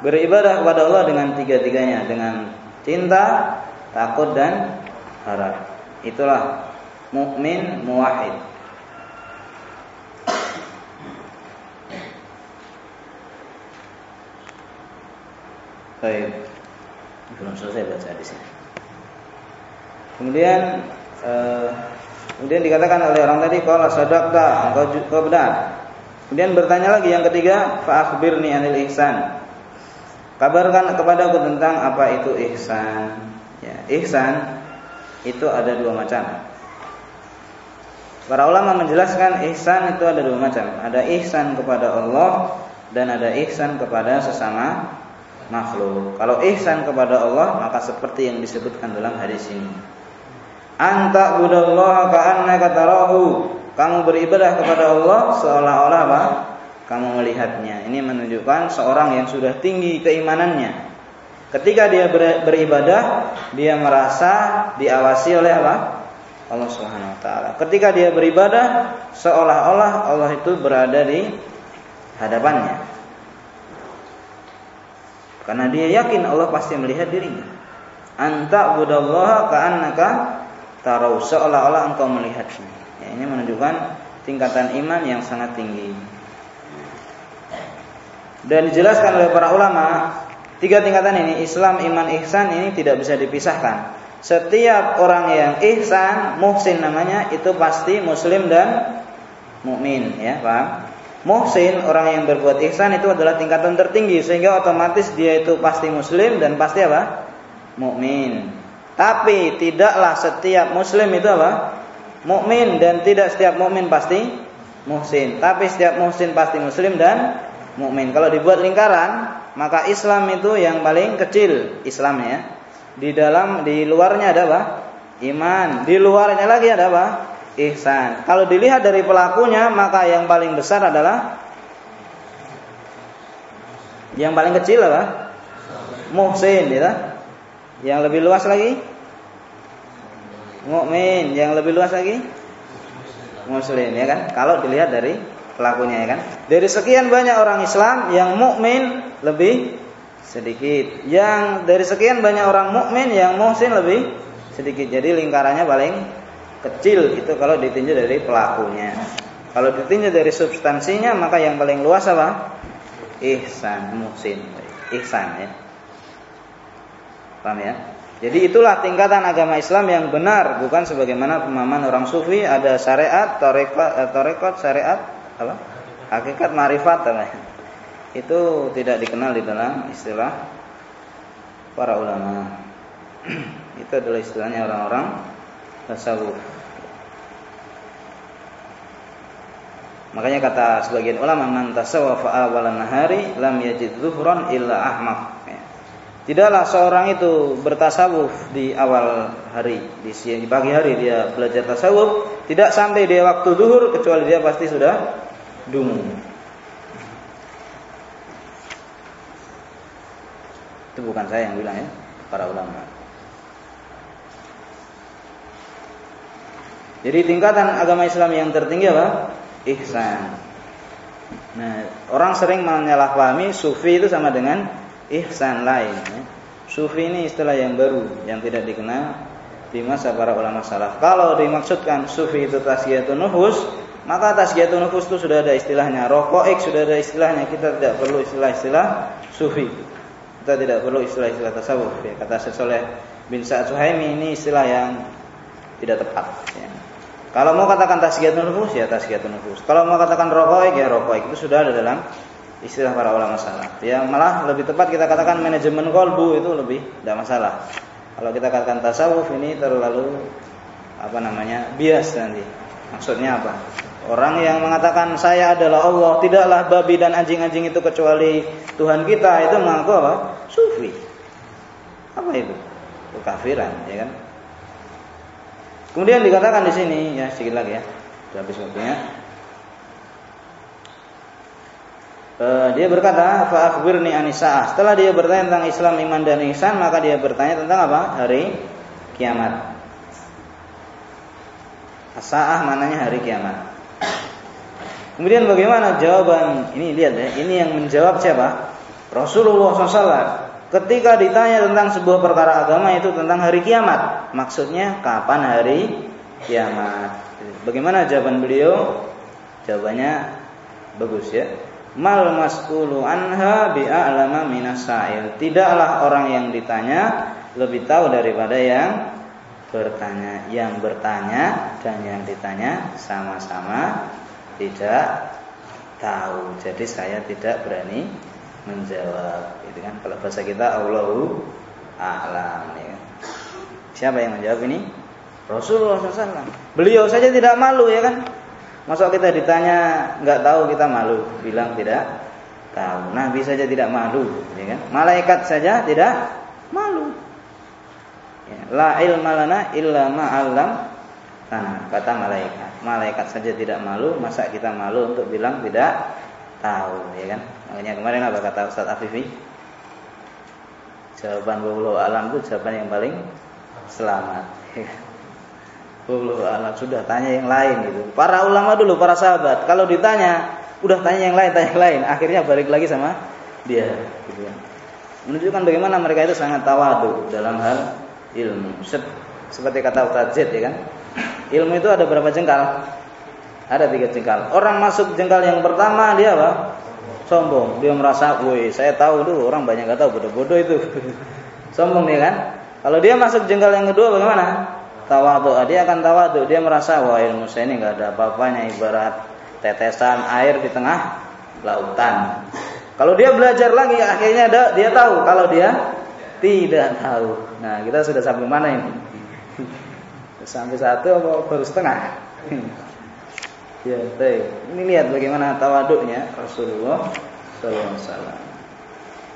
Beribadah kepada Allah dengan tiga-tiganya. Dengan cinta, takut dan harap. Itulah mukmin muwahhid. Baik. Belum selesai baca di sini. Kemudian eh, Kemudian dikatakan oleh orang tadi kalau sadaqta, engkau engkau benar. Kemudian bertanya lagi yang ketiga, fa akhbirni anil ihsan. Kabarkan kepadaku tentang apa itu ihsan. Ya, ihsan itu ada dua macam. Para ulama menjelaskan ihsan itu ada dua macam. Ada ihsan kepada Allah dan ada ihsan kepada sesama makhluk. Kalau ihsan kepada Allah maka seperti yang disebutkan dalam hadis ini anta budallaha ka'annaka tarahu. Kamu beribadah kepada Allah seolah-olah apa? Kamu melihatnya. Ini menunjukkan seorang yang sudah tinggi keimanannya. Ketika dia beribadah, dia merasa diawasi oleh apa? Allah Subhanahu wa taala. Ketika dia beribadah, seolah-olah Allah itu berada di hadapannya. Karena dia yakin Allah pasti melihat dirinya. Anta budallaha ka'annaka tarau seolah-olah engkau melihatnya. Ya, ini menunjukkan tingkatan iman yang sangat tinggi. Dan dijelaskan oleh para ulama, tiga tingkatan ini Islam, iman, ihsan ini tidak bisa dipisahkan. Setiap orang yang ihsan, muhsin namanya itu pasti muslim dan mukmin, ya, paham? Muhsin orang yang berbuat ihsan itu adalah tingkatan tertinggi sehingga otomatis dia itu pasti muslim dan pasti apa? mukmin. Tapi tidaklah setiap muslim itu apa? Mukmin dan tidak setiap mukmin pasti muhsin. Tapi setiap muhsin pasti muslim dan mukmin. Kalau dibuat lingkaran, maka Islam itu yang paling kecil Islamnya. Di dalam di luarnya ada apa? Iman. Di luarnya lagi ada apa? Ihsan. Kalau dilihat dari pelakunya, maka yang paling besar adalah yang paling kecil apa? Muhsin, ya. Yang lebih luas lagi mukmin, yang lebih luas lagi muslim ya kan? Kalau dilihat dari pelakunya ya kan. Dari sekian banyak orang Islam yang mukmin lebih sedikit. Yang dari sekian banyak orang mukmin yang muhsin lebih sedikit. Jadi lingkarannya paling kecil itu kalau ditinjau dari pelakunya. Kalau ditinjau dari substansinya maka yang paling luas apa? Ihsan, muhsin. Ihsan ya. Paham ya? Jadi itulah tingkatan agama Islam yang benar, bukan sebagaimana pemahaman orang sufi ada syariat, torekot, eh, torekot syariat, apa? Hakikat marifat apa? Itu tidak dikenal di dalam istilah para ulama. Itu adalah istilahnya orang-orang tasawuf. Makanya kata sebagian ulama man tasawwafa awalan nahari lam yajid zuhran illa ahmaq. Ya. Tidaklah seorang itu bertasawuf di awal hari, di siang di pagi hari dia belajar tasawuf, tidak sampai dia waktu duhur kecuali dia pasti sudah dungu. Itu bukan saya yang bilang ya, para ulama. Jadi tingkatan agama Islam yang tertinggi apa? Ihsan. Nah, orang sering menyalahpahami sufi itu sama dengan ihsan lain. Ya. Sufi ini istilah yang baru yang tidak dikenal di masa para ulama salaf. Kalau dimaksudkan sufi itu tasgiyatun nufus, maka tasgiyatun nufus itu sudah ada istilahnya. Rokoik sudah ada istilahnya. Kita tidak perlu istilah-istilah sufi. Kita tidak perlu istilah-istilah tasawuf. Ya. Kata Syekh bin Sa'ad Suhaimi ini istilah yang tidak tepat. Ya. Kalau mau katakan tasgiyatun nufus ya tasgiyatun nufus. Kalau mau katakan rokoik ya rokoik itu sudah ada dalam istilah para ulama salaf. Ya malah lebih tepat kita katakan manajemen kolbu itu lebih tidak masalah. Kalau kita katakan tasawuf ini terlalu apa namanya bias nanti. Maksudnya apa? Orang yang mengatakan saya adalah Allah, tidaklah babi dan anjing-anjing itu kecuali Tuhan kita itu mengaku apa? Sufi. Apa itu? Kekafiran, ya kan? Kemudian dikatakan di sini ya sedikit lagi ya. Sudah habis waktunya. Uh, dia berkata, "Fa akhbirni anisaah." Setelah dia bertanya tentang Islam, iman dan ihsan, maka dia bertanya tentang apa? Hari kiamat. Asaah mananya hari kiamat. Kemudian bagaimana jawaban? Ini lihat ya, ini yang menjawab siapa? Rasulullah SAW. Ketika ditanya tentang sebuah perkara agama itu tentang hari kiamat, maksudnya kapan hari kiamat? Bagaimana jawaban beliau? Jawabannya bagus ya. Mal mas'ulu anha bi'a'lama minas sa'il. Tidaklah orang yang ditanya lebih tahu daripada yang bertanya. Yang bertanya dan yang ditanya sama-sama tidak tahu. Jadi saya tidak berani menjawab gitu kan? Kalau bahasa kita Allahu a'lam ya kan? siapa yang menjawab ini? Rasulullah SAW beliau saja tidak malu ya kan? Masa kita ditanya nggak tahu kita malu? Bilang tidak tahu. Nabi saja tidak malu ya kan? Malaikat saja tidak malu. Ya. la ilma lana illa ma'allam nah, kata malaikat. Malaikat saja tidak malu masa kita malu untuk bilang tidak tahu ya kan? Makanya kemarin apa kata Ustaz Afifi jawaban bulu alam itu jawaban yang paling selamat ya kan? alam sudah tanya yang lain gitu. Para ulama dulu para sahabat kalau ditanya udah tanya yang lain tanya yang lain akhirnya balik lagi sama dia gitu kan. Menunjukkan bagaimana mereka itu sangat tawadu dalam hal ilmu. Seperti kata Ustaz Z ya kan? Ilmu itu ada berapa jengkal ada tiga jengkal. Orang masuk jengkal yang pertama dia apa? Sombong. Dia merasa, woi saya tahu tuh orang banyak nggak tahu bodoh-bodoh itu. Sombong dia kan. Kalau dia masuk jengkal yang kedua bagaimana? Tawadu. Dia akan tawadu. Dia merasa wah ilmu saya ini nggak ada apa-apanya ibarat tetesan air di tengah lautan. Kalau dia belajar lagi akhirnya ada, dia tahu. Kalau dia tidak tahu. Nah kita sudah sampai mana ini? Sampai satu atau baru setengah? Ya, baik. Ini lihat bagaimana tawaduknya Rasulullah SAW.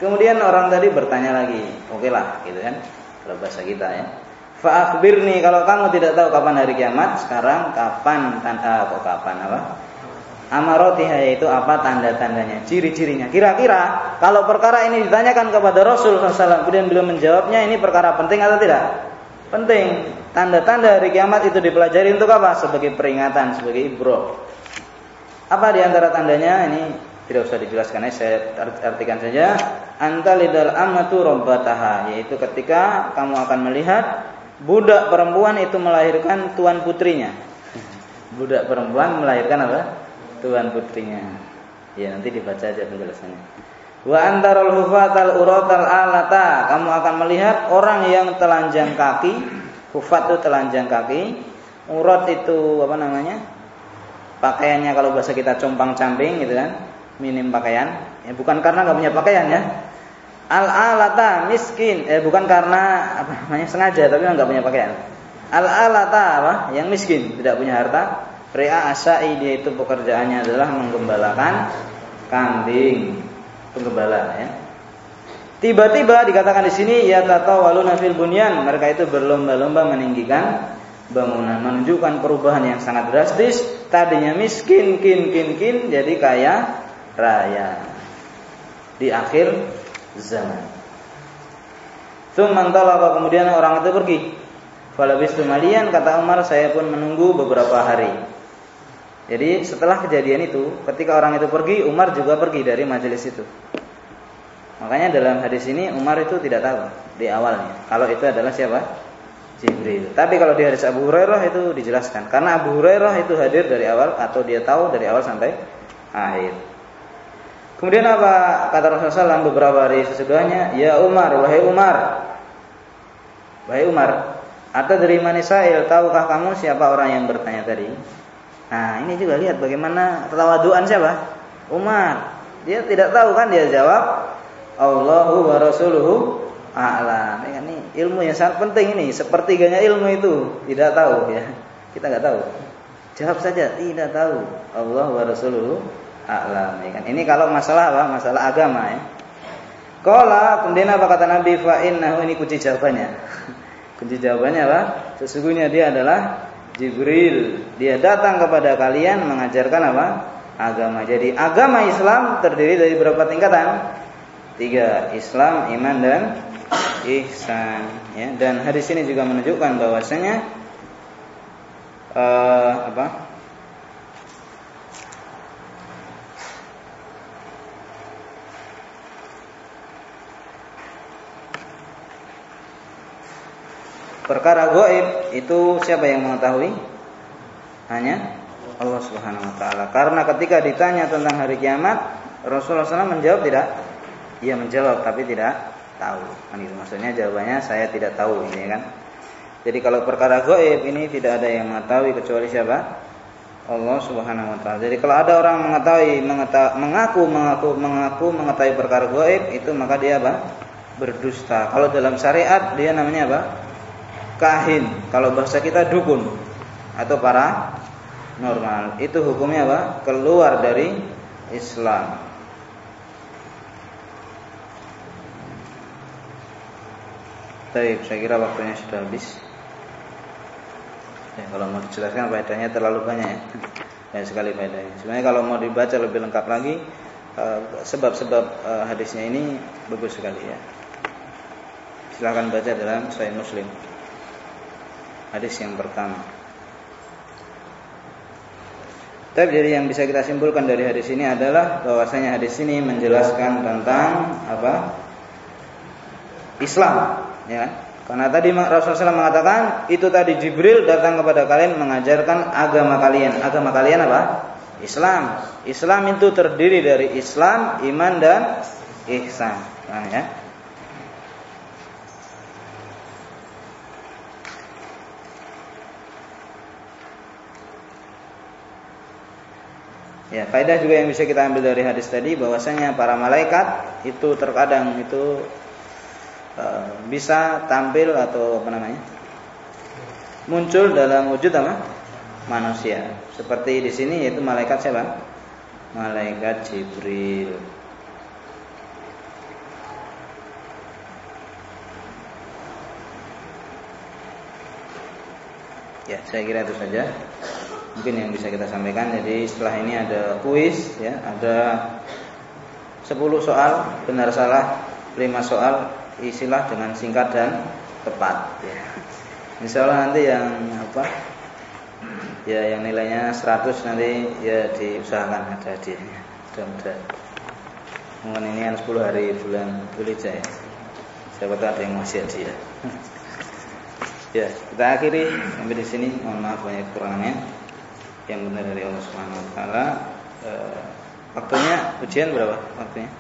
Kemudian orang tadi bertanya lagi, oke okay lah, gitu kan? Kalau bahasa kita ya. nih kalau kamu tidak tahu kapan hari kiamat, sekarang kapan tanda kok kapan apa? Amarotiha yaitu apa tanda-tandanya, ciri-cirinya. Kira-kira kalau perkara ini ditanyakan kepada Rasul SAW, kemudian beliau menjawabnya ini perkara penting atau tidak? Penting. Tanda-tanda hari kiamat itu dipelajari untuk apa? Sebagai peringatan, sebagai ibro. Apa di antara tandanya? Ini Tidak usah dijelaskan, saya artikan saja. Antalidal amatu robbataha, yaitu ketika kamu akan melihat budak perempuan itu melahirkan tuan putrinya. Budak perempuan melahirkan apa? Tuan putrinya. Ya nanti dibaca aja penjelasannya. Wa antarul hufatal uratal alata, kamu akan melihat orang yang telanjang kaki. Hufat itu telanjang kaki. Urat itu apa namanya? Pakaiannya kalau bahasa kita compang camping gitu kan minim pakaian, ya bukan karena nggak punya pakaian ya. Al alata miskin, eh bukan karena apa namanya sengaja tapi nggak punya pakaian. Al alata apa? Yang miskin, tidak punya harta. Ria asai dia itu pekerjaannya adalah menggembalakan kambing, penggembala ya. Tiba-tiba dikatakan di sini ya tatawaluna fil bunyan, mereka itu berlomba-lomba meninggikan bangunan menunjukkan perubahan yang sangat drastis tadinya miskin kin kin kin jadi kaya raya di akhir zaman. Tsumman talaba kemudian orang itu pergi. Falabis malian kata Umar saya pun menunggu beberapa hari. Jadi setelah kejadian itu, ketika orang itu pergi, Umar juga pergi dari majelis itu. Makanya dalam hadis ini Umar itu tidak tahu di awalnya. Kalau itu adalah siapa? Jibril. Tapi kalau di hadis Abu Hurairah itu dijelaskan. Karena Abu Hurairah itu hadir dari awal atau dia tahu dari awal sampai akhir. Kemudian apa kata Rasulullah SAW beberapa hari sesudahnya? Ya Umar, wahai Umar, wahai Umar, atau dari Manisail, tahukah kamu siapa orang yang bertanya tadi? Nah ini juga lihat bagaimana ketawaduan siapa? Umar. Dia tidak tahu kan dia jawab Allahu wa Rasuluhu a'lam. Ini ilmu yang sangat penting ini. Sepertiganya ilmu itu tidak tahu ya. Kita nggak tahu. Jawab saja tidak tahu. Allah wa Rasuluhu a'lam ya kan. Ini kalau masalah apa? Masalah agama ya. Kala kemudian apa kata Nabi fa innahu ini kunci jawabannya. kunci jawabannya apa? Sesungguhnya dia adalah Jibril. Dia datang kepada kalian mengajarkan apa? Agama. Jadi agama Islam terdiri dari berapa tingkatan? Tiga, Islam, iman dan ihsan. Ya. Dan hadis ini juga menunjukkan bahwasanya uh, apa? Perkara goib itu siapa yang mengetahui? Hanya Allah Subhanahu wa taala. Karena ketika ditanya tentang hari kiamat, Rasulullah SAW menjawab tidak? Ia menjawab tapi tidak tahu. Kan maksudnya jawabannya saya tidak tahu ini kan. Jadi kalau perkara goib ini tidak ada yang mengetahui kecuali siapa? Allah Subhanahu wa taala. Jadi kalau ada orang mengetahui mengaku mengaku mengaku mengetahui perkara goib itu maka dia apa? berdusta. Kalau dalam syariat dia namanya apa? Kahin, kalau bahasa kita dukun atau para normal. Itu hukumnya apa? Keluar dari Islam. Baik, saya kira waktunya sudah habis. Ya, kalau mau dijelaskan faedahnya terlalu banyak ya. Banyak sekali faedahnya. Sebenarnya kalau mau dibaca lebih lengkap lagi eh, sebab-sebab uh, hadisnya ini bagus sekali ya. Silahkan baca dalam Sahih Muslim hadis yang pertama. Tapi jadi yang bisa kita simpulkan dari hadis ini adalah bahwasanya hadis ini menjelaskan tentang apa? Islam, ya. Karena tadi Rasulullah SAW mengatakan itu tadi Jibril datang kepada kalian mengajarkan agama kalian. Agama kalian apa? Islam. Islam itu terdiri dari Islam, iman dan ihsan. Nah, ya. Ya, faedah juga yang bisa kita ambil dari hadis tadi bahwasanya para malaikat itu terkadang itu e, bisa tampil atau apa namanya? muncul dalam wujud apa? manusia. Seperti di sini yaitu malaikat siapa? Malaikat Jibril. Ya, saya kira itu saja mungkin yang bisa kita sampaikan. Jadi setelah ini ada kuis ya, ada 10 soal benar salah, 5 soal isilah dengan singkat dan tepat ya. Insya Allah nanti yang apa ya yang nilainya 100 nanti ya diusahakan ada hadiahnya. mudah-mudahan mungkin ini kan 10 hari bulan Dzulhijjah ya siapa tahu ada yang masih ya ya kita akhiri sampai di sini mohon maaf banyak kekurangannya yang benar dari Allah Subhanahu Wa Taala e, waktunya ujian berapa waktunya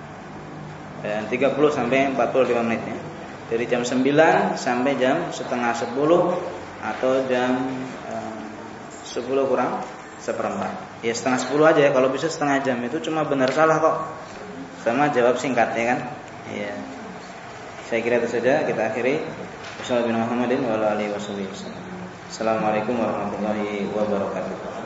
e, 30 sampai 45 menit ya dari jam 9 sampai jam setengah 10 atau jam e, 10 kurang seperempat. Ya setengah 10 aja ya. Kalau bisa setengah jam itu cuma benar salah kok. Sama jawab singkat ya kan? Iya. Saya kira itu saja kita akhiri. Wassalamualaikum warahmatullahi wabarakatuh.